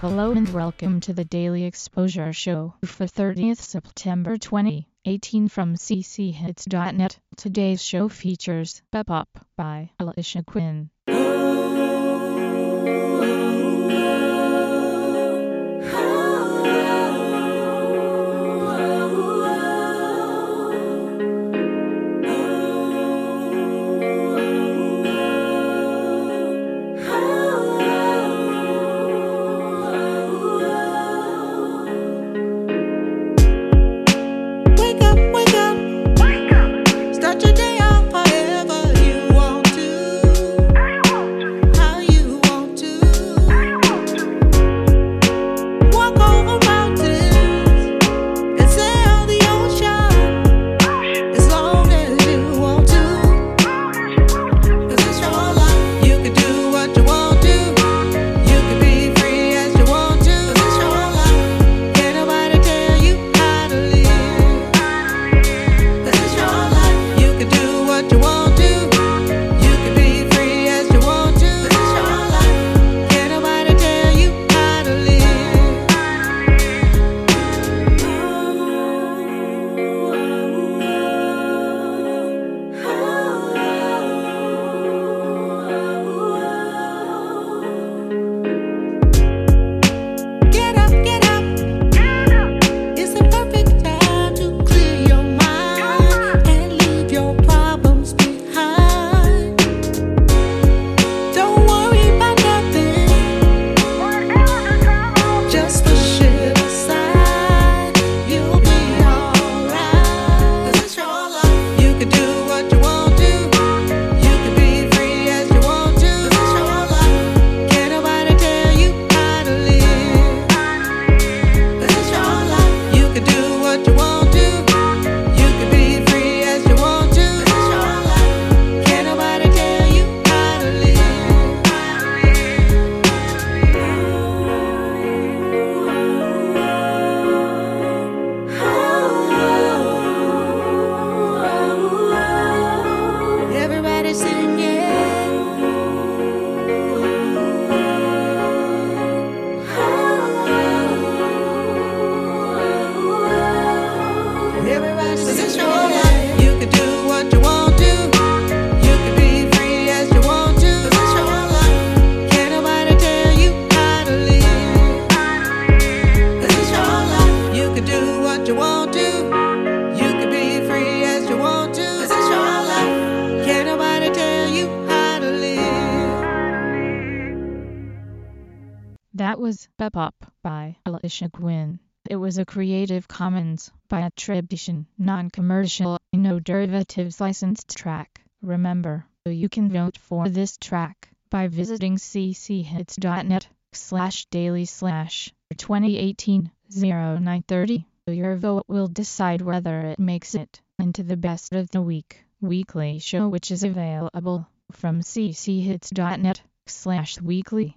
Hello and welcome to the Daily Exposure Show for 30th September 2018 from cchits.net. Today's show features Bebop Up by Alicia Quinn. That was Bebop by Alicia Gwyn. It was a Creative Commons by attribution, non-commercial, no derivatives licensed track. Remember, you can vote for this track by visiting cchits.net slash daily slash 2018 0930. Your vote will decide whether it makes it into the best of the week weekly show which is available from cchits.net slash weekly.